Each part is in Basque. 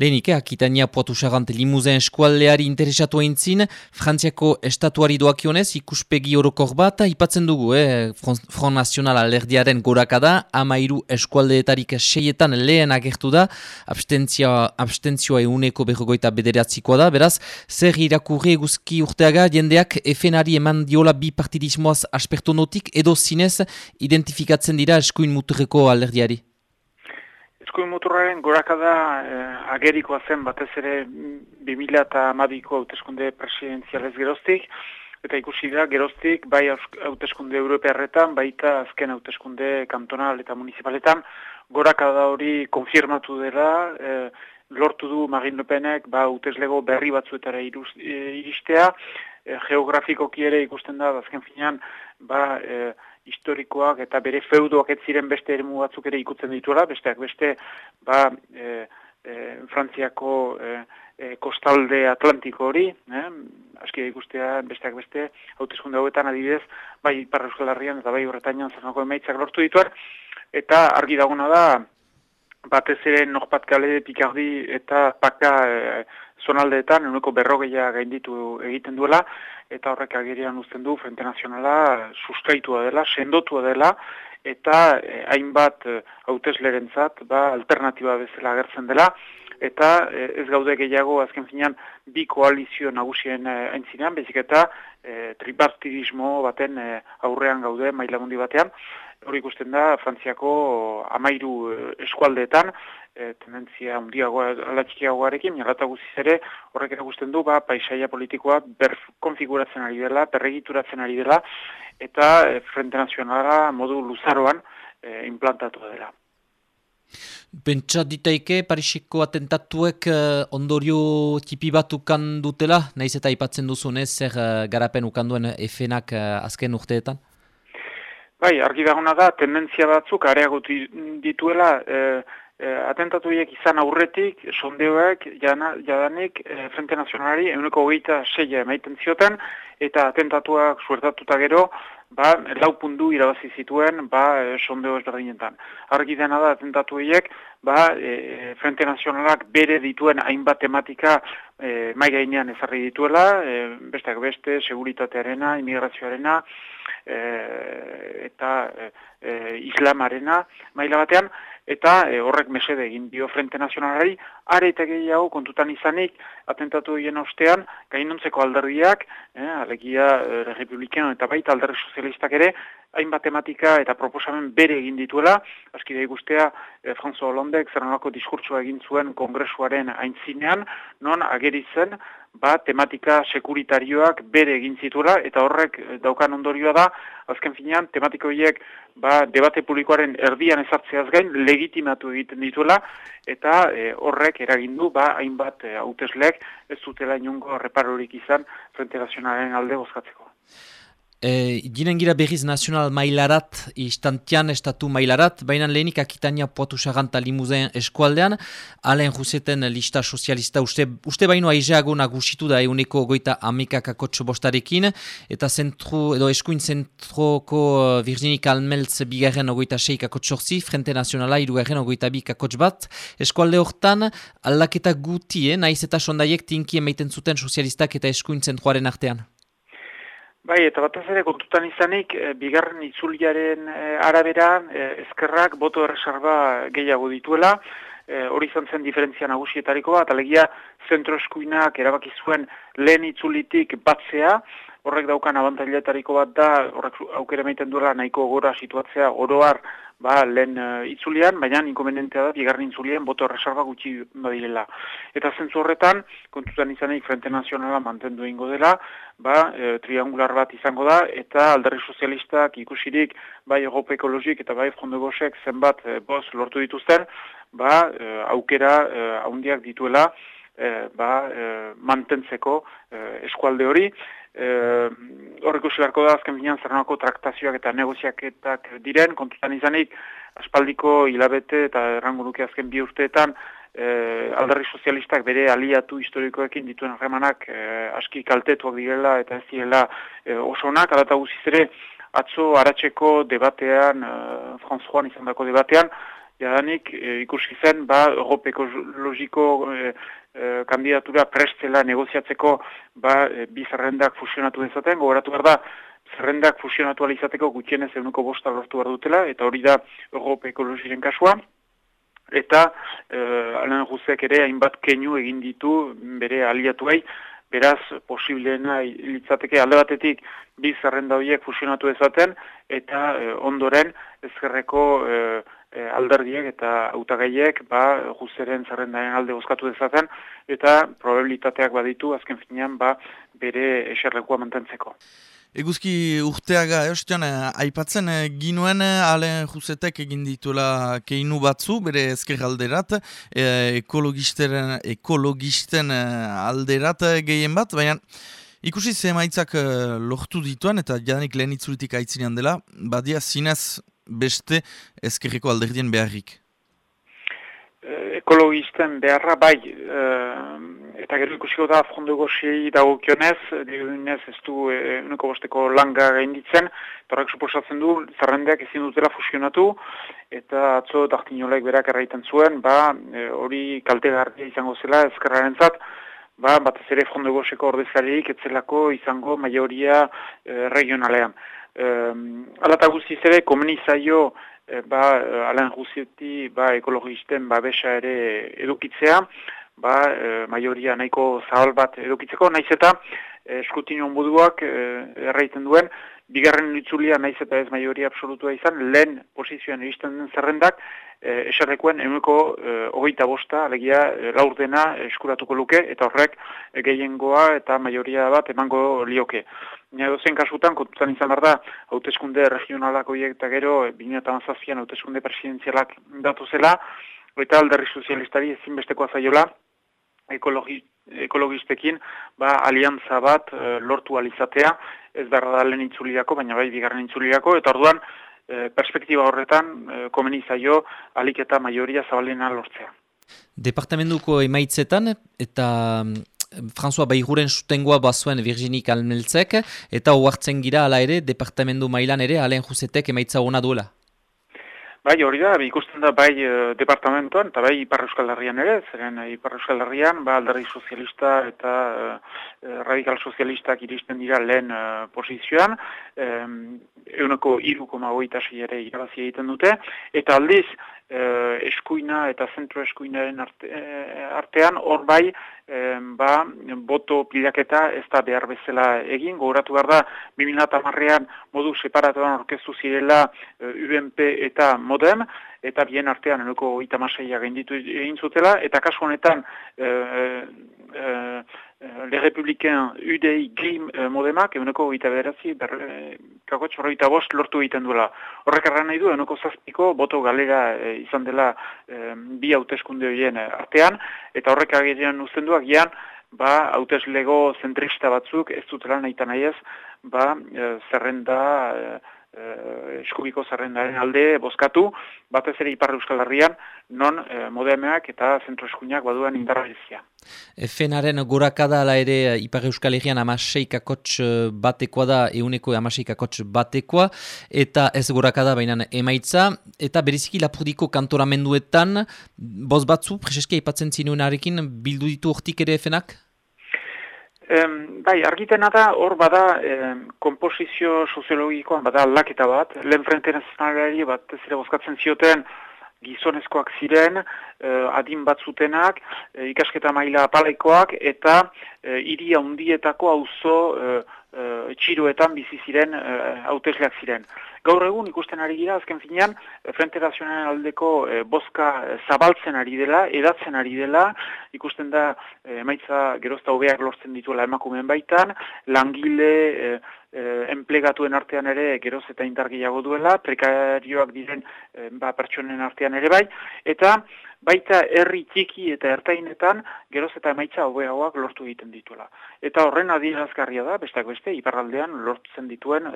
Lehenik, eh, Akitania poatu sagant limuzen eskualdeari interesatu eintzin, Frantziako estatuari doakionez ikuspegi orokor bat, ipatzen dugu, eh, Front Nacional alerdiaren gorakada, amairu eskualdeetarik seietan lehen agertu da, abstentzioa, abstentzioa euneko berrogoita bederatzikoa da, beraz, zer irakurri eguzki urteaga, jendeak efenari eman diola bi partidismoaz aspertonotik, edo zinez identifikatzen dira eskuin muturreko alerdiari? Eskuin muturraren gorakada eh, agerikoa zen batez ere 2000 eta amabiko hauteskunde presidenzialez geroztik, eta ikusi da geroztik bai hauteskunde europearretan, baita azken hauteskunde kantonal eta municipaletan, gorakada hori konfirmatu dela, eh, lortu du Marine Le Penek ba, hauteslego berri batzuetara eh, iristea, eh, geografikoki ere ikusten da, azken finean, ba, eh, historikoak eta bere feudoak ez ziren beste eremu batzuk ere ikutzen dituela, besteak beste ba, e, e, Frantziako e, e, kostalde atlantiko hori, eh? aski ikustea besteak beste, hautezkunde hauetan adibidez, bai Iparra Euskal Herrian eta bai horretainan zanako emaitzak lortu dituar, eta argi daguna da, batez ere Norpat Kale, Picardi eta Paka e, zonaldeetan, uneko berrogeia gainditu egiten duela, eta horrek agerian uzten du Frente Nazionala sustraitua dela, sendotua dela, eta eh, hainbat eh, hauteslerentzat ba, alternatiba bezala agertzen dela, eta eh, ez gaude gehiago azken finean bi koalizio nagusien eh, aintzinean, bezik eta eh, tripartidismo baten eh, aurrean gaude maila mundi batean, hori ikusten da Frantziako amairu eh, eskualdeetan, e, tendentzia handiagoa alatxikiagoarekin, mirata guziz ere, horrek erakusten du, ba, paisaia politikoa berkonfiguratzen ari dela, berregituratzen ari dela, eta e, Frente Nazionala modu luzaroan e, implantatu dela. Pentsa ditaike Parisiko atentatuek uh, ondorio tipi bat ukan dutela, nahiz eta ipatzen duzunez, zer uh, garapen ukanduen efenak uh, azken urteetan? Bai, argi dagona da, tendentzia batzuk areagut dituela, eh, atentatuiek izan aurretik, sondeoak, jadanik, eh, Frente Nazionalari, eguneko hogeita seia emaiten zioten, eta atentatuak suertatuta gero, ba, lau pundu irabazi zituen, ba, eh, sondeo ezberdinetan. Argi dena da, atentatuiek, ba, eh, Frente Nazionalak bere dituen hainbat tematika eh, mai gainean ezarri dituela, eh, besteak beste, seguritatearena, imigrazioarena, eh, eta eh, islamarena, maila batean, eta e, horrek mesede egin dio Frente Nazionalari, are eta gehiago kontutan izanik, atentatu egin ostean, gainontzeko alderdiak, eh, alegia e, republikan eta baita alderri sozialistak ere, hainbat tematika eta proposamen bere egin dituela, aski da ikustea, e, François Hollandek zer diskurtsua egin zuen kongresuaren aintzinean, non ageritzen, ba, tematika sekuritarioak bere egin zituela, eta horrek eh, daukan ondorioa da, azken finean, tematiko horiek ba, debate publikoaren erdian ezartzeaz gain, legitimatu egiten dituela, eta e, horrek eragindu, ba, hainbat e, hauteslek ez zutela inungo reparorik izan Frente alde bozkatzeko. E, Ginen gira berriz nazional mailarat, istantian estatu mailarat, baina lehenik akitania poatu saganta limuzen eskualdean, alen juzeten lista sozialista uste, uste baino aizeago nagusitu da euneko goita amikak akotxo bostarekin, eta zentru, edo eskuin zentroko uh, Virginik Almeltz bigarren ogoita seik akotxorzi, Frente Nazionala irugarren ogoita akotx bat, eskualde hortan aldaketa guti, eh, naiz eta sondaiek tinki emaiten zuten sozialistak eta eskuin zentruaren artean. Bai, eta batez ere kontutan izanik, e, bigarren itzuliaren e, arabera, e, ezkerrak boto erreserba gehiago dituela, e, hori izan zen diferentzia nagusietariko bat, alegia zentro eskuinak erabaki zuen lehen itzulitik batzea, horrek daukan abantailetariko bat da, horrek aukera meiten duela nahiko gora situatzea oroar ba, lehen uh, itzulian, baina inkomendentea da, bigarren itzulian, boto reserva gutxi badirela. Eta zentzu horretan, kontutan izanik Frente Nazionala mantendu ingo dela, ba, e, triangular bat izango da, eta alderri sozialistak ikusirik, bai Europa Ekologik eta bai Frondo Gosek zenbat e, boz lortu dituzten, ba, e, aukera e, haundiak dituela, e, ba, e, mantentzeko e, eskualde hori, Eh, horreko beharko da azken binean zerrenako traktazioak eta negoziaketak diren, kontutan izanik, aspaldiko hilabete eta errango duke azken bi urteetan, eh, alderri sozialistak bere aliatu historikoekin dituen harremanak eh, aski kaltetuak direla eta ez direla eh, oso onak, adata guziz ere, atzo aratzeko debatean, eh, Françoan izan dako debatean, jadanik ikusi zen, ba, Europeko logiko e, kandidatura prestzela negoziatzeko ba, e, bi zerrendak fusionatu dezaten, gogoratu behar da, zerrendak fusionatu alizateko gutxienez eguneko bosta lortu behar dutela, eta hori da Europeko logiren kasua, eta e, alen ere hainbat keinu egin ditu bere aliatuei, beraz posibleena litzateke alde batetik bi zerrenda horiek fusionatu ezaten eta e, ondoren ezkerreko e, e, alderdiek eta hautagaiek ba guzeren zerrendaren alde bozkatu dezaten eta probabilitateak baditu azken finean ba bere eserlekoa mantentzeko. Eguzki urteaga, eustian, eh, aipatzen eh, ginuen eh, alen juzetek egin dituela keinu batzu, bere ezker alderat, ekologisten, ekologisten alderat gehien bat, baina ikusi ze maitzak lortu dituen eta jadanik lehen itzuritik aitzinean dela, badia zinez beste ezkerreko alderdien beharrik. Ekologisten beharra bai, eta gero ikusiko da fondo goxiei dago kionez, digunez ez du uneko bosteko langa gainditzen, torrak suposatzen du zarrendeak ezin dutela fusionatu, eta atzo dartinolek berak erraiten zuen, ba hori e, kalte izango zela ezkerraren zat, ba, bat ez ere fondo goxeko ordezareik etzelako izango maioria e, regionalean. E, alata guztiz ere, komenizaio e, ba, alen guztieti ba, ekologisten babesa ere edukitzea, ba, e, maioria nahiko zabal bat edukitzeko, naiz eta e, eskutinion buduak e, erraiten duen, bigarren itzulia naiz eta ez maioria absolutua izan, lehen posizioan iristen den zerrendak, e, esarrekoen eguneko e, hogeita bosta, alegia e, laurdena eskuratuko luke, eta horrek e, gehiengoa eta maioria bat emango lioke. Nire dozen kasutan, kontutan izan behar da, hauteskunde regionalak horiek eta gero, e, 2008an hauteskunde presidenzialak datu zela, eta alderri sozialistari ezinbestekoa zaiola, ekologi, ekologistekin ba, aliantza bat e, lortu alizatea, ez behar da lehen itzuliako, baina bai bigarren itzuliako, eta orduan e, perspektiba horretan e, komeni zaio alik eta maioria zabalena lortzea. Departamentuko emaitzetan eta mm, François Bairuren sutengoa bazuen Virginik Almeltzek, eta hoartzen gira ala ere, departamentu mailan ere, alen juzetek emaitza hona duela. Bai, hori da, ikusten da bai e, departamentoan, eta bai Ipar Euskal Herrian ere, zeren e, Ipar Euskal Herrian, ba, alderri sozialista eta e, radikal sozialistak iristen dira lehen e, posizioan, e, euneko iruko magoita ere irabazi egiten dute, eta aldiz, eh, eskuina eta zentro eskuinaren arte, eh, artean, hor bai, eh, ba, boto pilaketa ez da behar bezala egin, gogoratu behar da, 2008an modu separatuan orkestu zirela eh, UNP eta Modem, eta bien artean enoko itamaseia genditu egin zutela, eta kasu honetan eh, Eh, le Republiken UDI Grim uh, modemak, eguneko gita berazi, eh, kakotx horreita bost lortu egiten duela. Horrek nahi du, eguneko zazpiko, boto galera izan dela bi hauteskunde horien artean, eta horrek agerian uzten du, agian, ba, hauteslego zentrista batzuk, ez dutela nahi nahi ba, zerrenda eh, eskubiko zerrendaren alde bozkatu, batez ere Ipar Euskal Herrian, non eh, modemeak eta zentro eskuinak baduen indarrazia. Efenaren gorakada ala ere eh, Ipar Euskal Herrian amaseikakotx eh, batekoa da, euneko amaseikakotx batekoa, eta ez gorakada baina emaitza, eta beriziki lapurdiko kantoramenduetan, boz batzu, preseski aipatzen zinuenarekin, bildu ditu hortik ere efenak? Em, bai, argitena da, hor bada, em, komposizio soziologikoan bada aldaketa bat, lehen frente nazionalari bat ez ere bozkatzen zioten gizonezkoak ziren, eh, adin bat zutenak, eh, ikasketa maila apalaikoak, eta eh, iria undietako auzo eh, uh, txiruetan bizi ziren uh, ziren. Gaur egun ikusten ari gira, azken finean, Frente aldeko uh, boska zabaltzen ari dela, edatzen ari dela, ikusten da, emaitza gerozta hobeak lortzen dituela emakumeen baitan, langile, uh, enplegatuen artean ere geroz eta indargiago duela, prekarioak diren ba, pertsonen artean ere bai, eta baita herri txiki eta ertainetan geroz eta emaitza hobeagoak lortu egiten dituela. Eta horren adierazgarria da, bestak beste, iparraldean lortzen dituen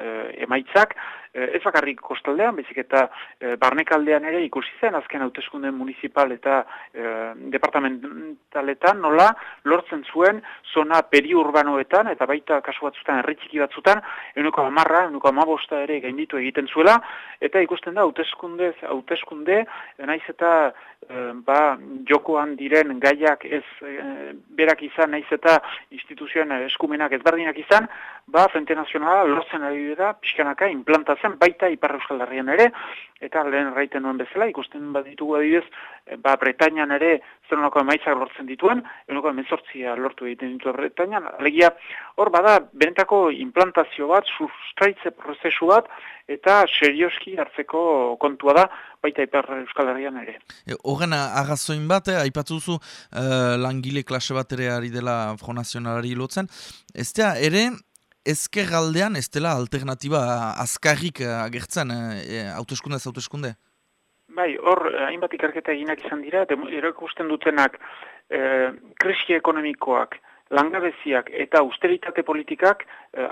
emaitzak, e, ez bakarrik kostaldean, bezik eta e, barnekaldean ere ikusi zen, azken hauteskunde municipal eta e, departamentaletan, nola lortzen zuen zona periurbanoetan, eta baita kasu batzutan, erritxiki batzutan, enuko amarra, enuko amabosta ere gainditu egiten zuela, eta ikusten da, hauteskunde, hauteskunde, naiz eta e, ba, jokoan diren gaiak ez e, berak izan, naiz eta instituzioen eskumenak ezberdinak izan, ba, Frente Nazionala lortzen ari dira, pixkanaka, implantatzen, baita Ipar Euskal Herrian ere, eta lehen raiten nuen bezala, ikusten baditugu adibidez, ba, Bretañan ere zenonako emaitzak lortzen dituen, enoko emezortzia lortu egiten ditu Bretañan, alegia, hor bada, benetako implantazio bat, sustraitze prozesu bat, eta serioski hartzeko kontua da, baita Ipar Euskal Herrian ere. E, horren, agazoin bat, eh, aipatzuzu uh, langile klase bat ere ari dela Fronazionalari lotzen, ez ere, ezker galdean ez dela alternatiba azkarrik eh, agertzen e, hauteskunde ez hauteskunde? Bai, hor, hainbat ikarketa eginak izan dira, erakusten dutenak e, krisi ekonomikoak, langabeziak eta austeritate politikak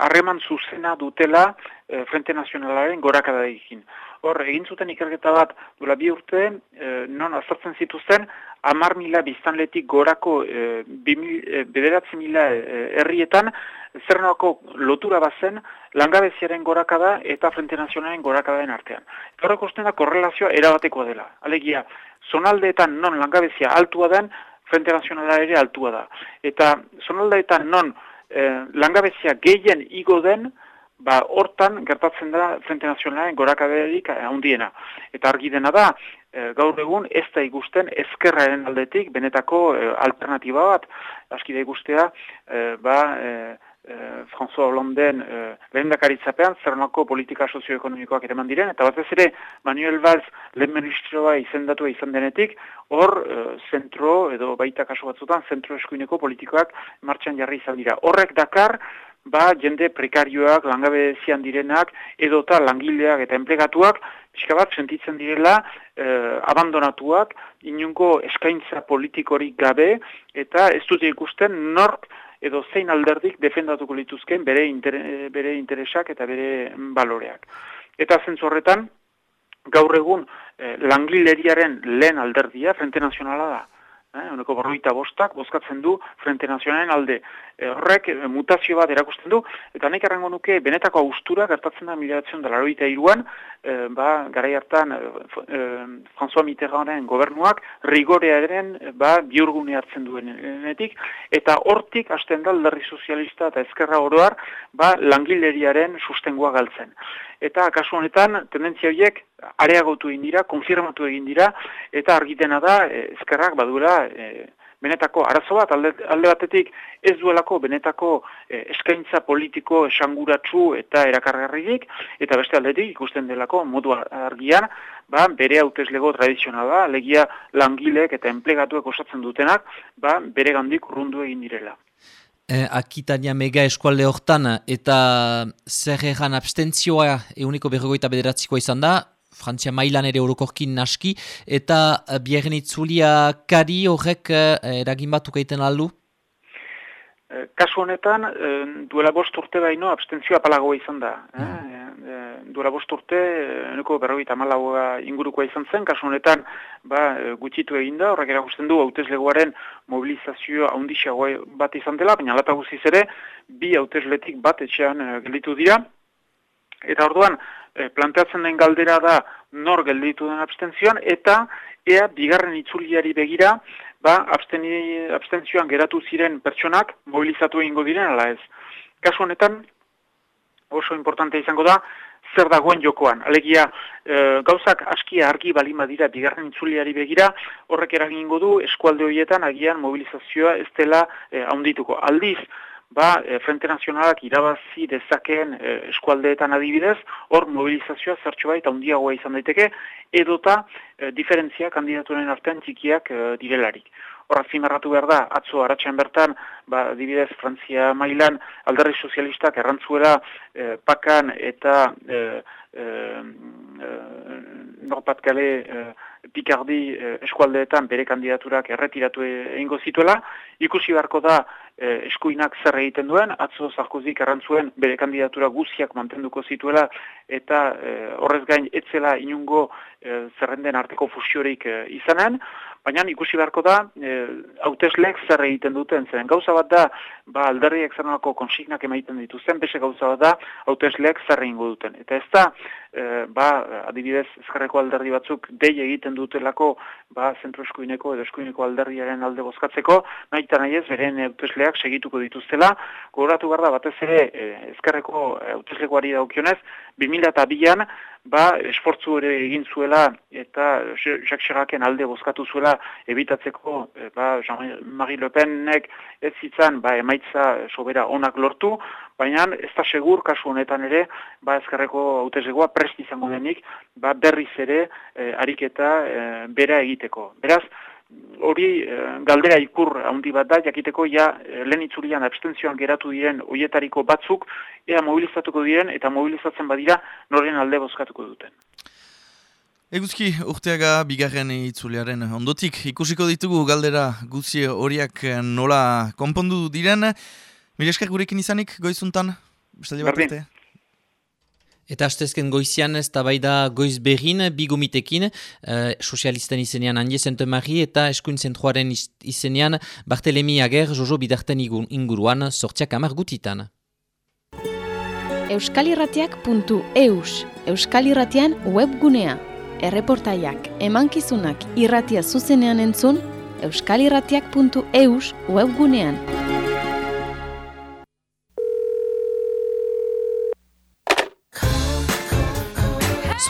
harreman zuzena dutela e, Frente Nazionalaren gorakada egin. Hor, egin zuten ikerketa bat, dula bi urte, e, non azartzen zituzten, amar mila biztanletik gorako e, bederatzi mila herrietan, zer lotura bazen langabeziaren gorakada eta Frente Nazionalen gorakadaen artean. Horrek usten da korrelazioa erabateko dela. Alegia, zonaldeetan non langabezia altua den, Frente Nazionala ere altua da. Eta zonaldeetan non eh, langabezia gehien igo den, ba, hortan gertatzen da Frente Nazionalen gorakaderik handiena. Eta argi dena da, e, gaur egun ez da ikusten ezkerraren aldetik benetako e, alternatiba bat, aski da ikustea, e, ba, e, eh, François Hollandeen eh, lehen dakaritzapean, zernako politika sozioekonomikoak eman diren, eta batez ere Manuel Valls lehen ministroa izendatua izan denetik, hor eh, zentro, edo baita kasu batzutan, zentro eskuineko politikoak martxan jarri izan dira. Horrek dakar, ba, jende prekarioak, langabe zian direnak, edota langileak eta enplegatuak, pixka bat sentitzen direla, eh, abandonatuak, inungo eskaintza politikorik gabe, eta ez dute ikusten nork edo zein alderdik defendatuko lituzken bere, bere interesak eta bere baloreak. Eta zentzu horretan, gaur egun eh, langileriaren lehen alderdia, Frente Nazionala da. Eh, Uneko borroita bostak, bozkatzen du Frente Nazionalen alde. Eh, horrek eh, mutazio bat erakusten du, eta nahi errango nuke, benetako austura gertatzen da miliatzen da laroita iruan, eh, ba, gara hartan eh, François Mitterranden gobernuak rigorearen ba, biurgune hartzen duenetik, eta hortik hasten da aldarri sozialista eta ezkerra oroar ba, langileriaren sustengoa galtzen. Eta kasu honetan, tendentzia horiek areagotu egin dira, konfirmatu egin dira, eta argitena da, ezkerrak badura, benetako arazo bat alde, alde batetik ez duelako benetako eh, eskaintza politiko esanguratsu eta erakargarririk eta beste aldetik ikusten delako modu argian ba, bere hauteslego tradizionala legia langilek eta enplegatuek osatzen dutenak ba, bere gandik urrundu egin direla. Eh, Akitania mega eskualde hortan eta zer egan abstentzioa euniko berrogoita bederatzikoa izan da, Frantzia mailan ere orokorkin naski, eta uh, biherren itzulia kari horrek uh, eragin batuka iten aldu? Eh, kasu honetan, duela bost urte baino abstentzioa palagoa izan da. Mm. duela bost urte, nuko berroita malagoa ingurukoa izan zen, kasu honetan ba, gutxitu egin da, horrek erakusten du hautezlegoaren mobilizazioa haundixagoa bat izan dela, baina lata guziz ere, bi hautezletik bat etxean gelditu dira. Eta orduan, e, planteatzen den galdera da nor gelditu den abstentzioan, eta ea bigarren itzuliari begira, ba, abstentzioan geratu ziren pertsonak mobilizatu egingo diren, ala ez. Kasu honetan, oso importante izango da, zer dagoen jokoan. Alegia, e, gauzak aski argi balima dira bigarren itzuliari begira, horrek eragingo du eskualde horietan agian mobilizazioa ez dela e, haundituko. Aldiz, ba, e, Frente Nazionalak irabazi dezakeen e, eskualdeetan adibidez, hor mobilizazioa zertxo baita handiagoa izan daiteke, edota e, diferentzia kandidaturen artean txikiak e, direlarik. Horra zimarratu behar da, atzo haratxean bertan, ba, dibidez Frantzia mailan alderri sozialistak errantzuela e, pakan eta e, e, e, norpat gale Picardi eskualdeetan bere kandidaturak erretiratu egingo zituela, ikusi beharko da eh, eskuinak zer egiten duen, atzo Sarkozik errantzuen bere kandidatura guziak mantenduko zituela, eta eh, horrez gain etzela inungo eh, zerrenden arteko fusiorik eh, izanen, baina ikusi beharko da, hautesleek zer egiten duten, zeren gauza bat da, ba, alderriak zer konsignak emaiten dituzten, bese gauza bat da, hautesleek zer egingo duten. Eta ez da, eh, ba, adibidez, ezkerreko alderdi batzuk dei egiten dutelako, ba, zentro eskuineko edo eskuineko alderriaren alde bozkatzeko, nahi eta nahi ez, beren hautesleak segituko dituztela, gogoratu behar da, batez ere, eh, ezkerreko hauteslekoari daukionez, 2002an, ba, esfortzu ere egin zuela eta Jacques Chiraken alde bozkatu zuela ebitatzeko e, ba, Jean-Marie Le Penek ez zitzan ba, emaitza sobera onak lortu, baina ez da segur kasu honetan ere ba, ezkerreko hautezegoa prest izango denik ba, berriz ere e, ariketa e, bera egiteko. Beraz, hori eh, galdera ikur handi bat da, jakiteko ja eh, lehen itzurian abstentzioan geratu diren oietariko batzuk, ea mobilizatuko diren eta mobilizatzen badira noren alde bozkatuko duten. Eguzki, urteaga bigarren itzulearen ondotik, ikusiko ditugu galdera guzie horiak nola konpondu diren. Milesker gurekin izanik, goizuntan? Berdin. Eta astezken goizian ez da bai da goiz berrin bigomitekin, uh, sozialisten izenean Andi Zentemari eta eskuin zentruaren izenean Bartelemi Ager Jojo Bidarten inguruan sortziak amar gutitan. Euskalirratiak.eus Euskalirratian webgunea. Erreportaiak, emankizunak irratia zuzenean entzun, euskalirratiak.eus webgunean.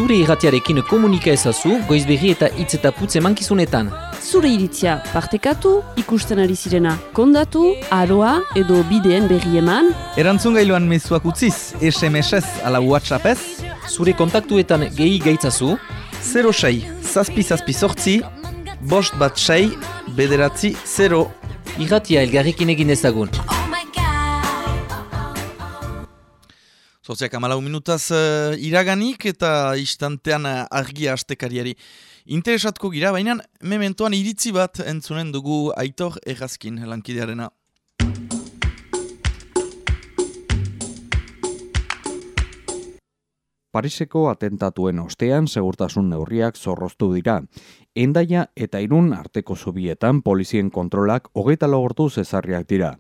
Zure irratiarekin komunika ezazu, goizberri eta hitz eta putze mankizunetan. Zure iritzia partekatu, ikusten ari zirena kondatu, aroa edo bideen berri eman. Erantzun gailuan mezuak utziz, SMS-ez ala WhatsApp-ez. Zure kontaktuetan gehi gaitzazu. 06, zazpi zazpi sortzi, bost bat sei, bederatzi 0. Irratia elgarrekin egin ezagun. Zortziak amalau minutaz uh, iraganik eta istantean uh, argia astekariari. Interesatko gira, baina mementoan iritzi bat entzunen dugu aitor errazkin lankidearena. Pariseko atentatuen ostean segurtasun neurriak zorroztu dira. Endaia eta irun arteko zubietan polizien kontrolak hogeita logortu zezarriak dira.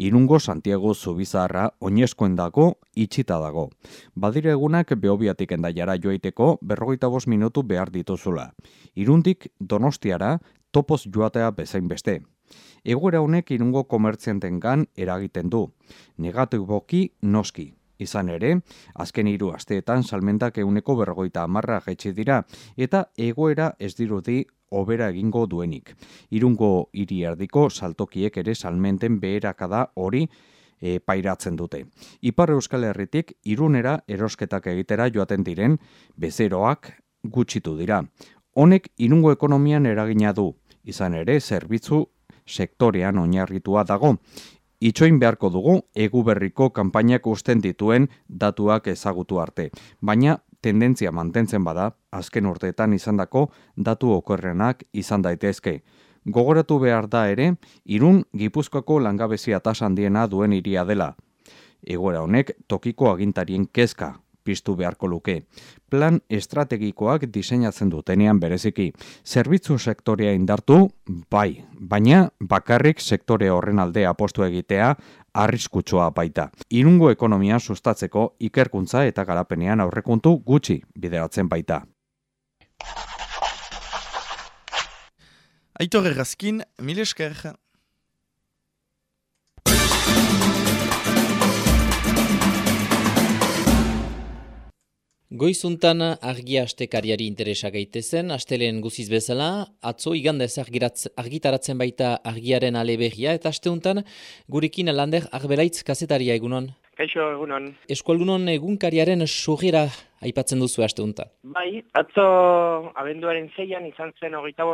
Irungo Santiago Zubizarra oinezkoen dago itxita dago. Badire egunak behobiatik endaiara joaiteko berrogeita bos minutu behar dituzula. Irundik donostiara topoz joatea bezain beste. Egoera honek irungo komertzientengan eragiten du. Negatu boki noski. Izan ere, azken hiru asteetan salmentak euneko berrogeita amarra jetxe dira, eta egoera ez dirudi obera egingo duenik. Irungo hiri erdiko saltokiek ere salmenten beherakada hori e, pairatzen dute. Ipar Euskal Herritik irunera erosketak egitera joaten diren bezeroak gutxitu dira. Honek irungo ekonomian eragina du, izan ere zerbitzu sektorean oinarritua dago. Itxoin beharko dugu egu berriko kanpainak usten dituen datuak ezagutu arte. Baina tendentzia mantentzen bada, azken urteetan izandako datu okorrenak izan daitezke. Gogoratu behar da ere, irun gipuzkoako langabezia tasan diena duen iria dela. Egoera honek tokiko agintarien kezka piztu beharko luke. Plan estrategikoak diseinatzen dutenean bereziki. Zerbitzu sektorea indartu, bai, baina bakarrik sektore horren alde apostu egitea arriskutsua baita. Irungo ekonomia sustatzeko ikerkuntza eta garapenean aurrekuntu gutxi bideratzen baita. Aitor errazkin, mil esker. Goizuntan argia astekariari interesa gaitezen, astelen guziz bezala, atzo igandez argitaratzen baita argiaren aleberria, eta asteuntan gurekin lander arbelaitz kasetaria egunon. Kaixo egunon. Eskualdunon egunkariaren sugera aipatzen duzu asteuntan. Bai, atzo abenduaren zeian izan zen hogeita